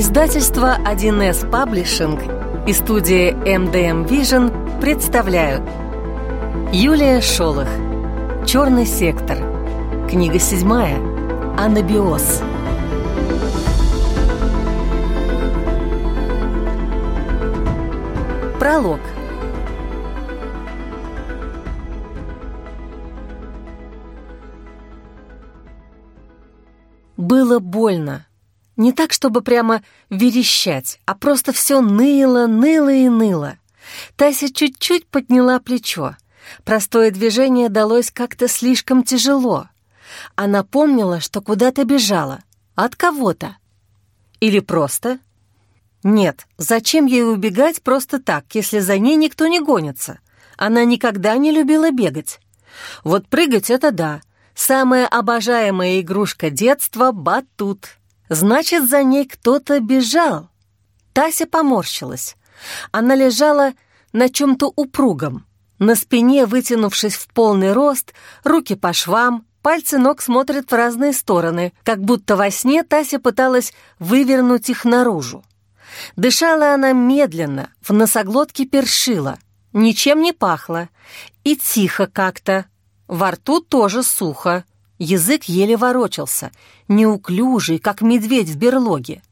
Издательство 1С Паблишинг и студия MDM Vision представляют Юлия Шолох «Черный сектор» Книга седьмая «Анабиоз» Пролог Было больно. Не так, чтобы прямо верещать, а просто все ныло, ныло и ныло. Тася чуть-чуть подняла плечо. Простое движение далось как-то слишком тяжело. Она помнила, что куда-то бежала. От кого-то. Или просто... Нет, зачем ей убегать просто так, если за ней никто не гонится? Она никогда не любила бегать. Вот прыгать — это да. Самая обожаемая игрушка детства — батут. Значит, за ней кто-то бежал. Тася поморщилась. Она лежала на чем-то упругом. На спине, вытянувшись в полный рост, руки по швам, пальцы ног смотрят в разные стороны, как будто во сне Тася пыталась вывернуть их наружу. Дышала она медленно, в носоглотке першила, ничем не пахло, и тихо как-то. Во рту тоже сухо. Язык еле ворочался, неуклюжий, как медведь в берлоге.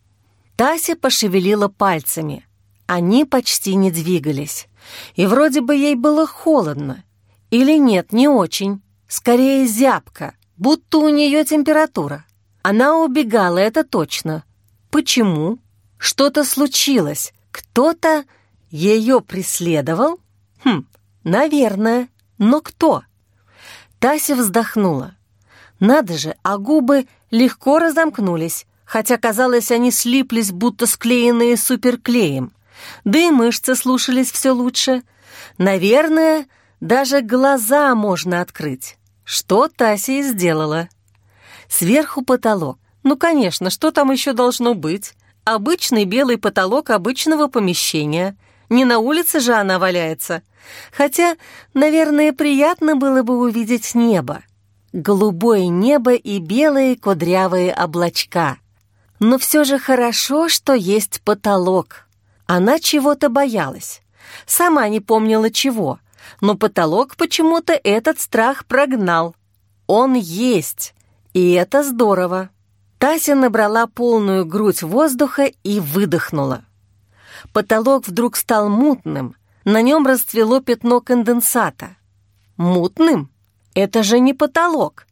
Тася пошевелила пальцами. Они почти не двигались. И вроде бы ей было холодно. Или нет, не очень. Скорее зябко, будто у нее температура. Она убегала, это точно. Почему? Что-то случилось. Кто-то ее преследовал? Хм, наверное. Но кто? Тася вздохнула. Надо же, а губы легко разомкнулись, хотя, казалось, они слиплись, будто склеенные суперклеем. Да и мышцы слушались все лучше. Наверное, даже глаза можно открыть. Что Тася и сделала. Сверху потолок. Ну, конечно, что там еще должно быть? Обычный белый потолок обычного помещения. Не на улице же она валяется. Хотя, наверное, приятно было бы увидеть небо голубое небо и белые кудрявые облачка. Но все же хорошо, что есть потолок. Она чего-то боялась. Сама не помнила чего, но потолок почему-то этот страх прогнал. Он есть, и это здорово. Тася набрала полную грудь воздуха и выдохнула. Потолок вдруг стал мутным, на нем расцвело пятно конденсата. Мутным? Это же не потолок.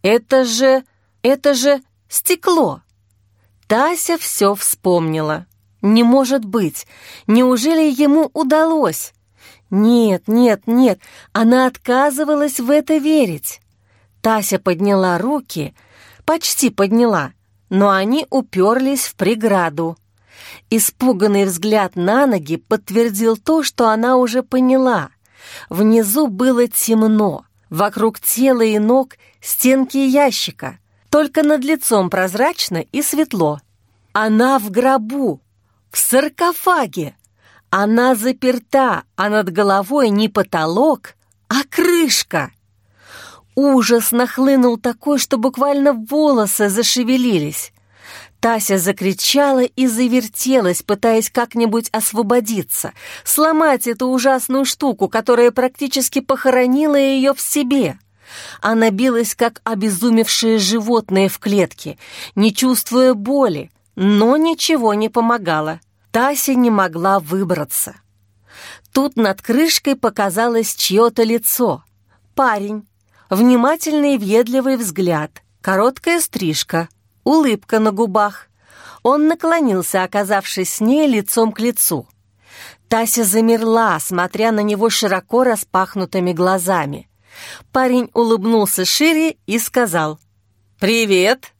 Это же... это же стекло. Тася все вспомнила. Не может быть. Неужели ему удалось? Нет, нет, нет. Она отказывалась в это верить. Тася подняла руки, почти подняла, но они уперлись в преграду. Испуганный взгляд на ноги подтвердил то, что она уже поняла. Внизу было темно. Вокруг тела и ног стенки ящика, только над лицом прозрачно и светло. Она в гробу, в саркофаге. Она заперта, а над головой не потолок, а крышка. Ужас нахлынул такой, что буквально волосы зашевелились. Тася закричала и завертелась, пытаясь как-нибудь освободиться, сломать эту ужасную штуку, которая практически похоронила ее в себе. Она билась, как обезумевшее животное в клетке, не чувствуя боли, но ничего не помогало. Тася не могла выбраться. Тут над крышкой показалось чье-то лицо. Парень, внимательный и въедливый взгляд, короткая стрижка — улыбка на губах. Он наклонился, оказавшись с ней лицом к лицу. Тася замерла, смотря на него широко распахнутыми глазами. Парень улыбнулся шире и сказал «Привет!»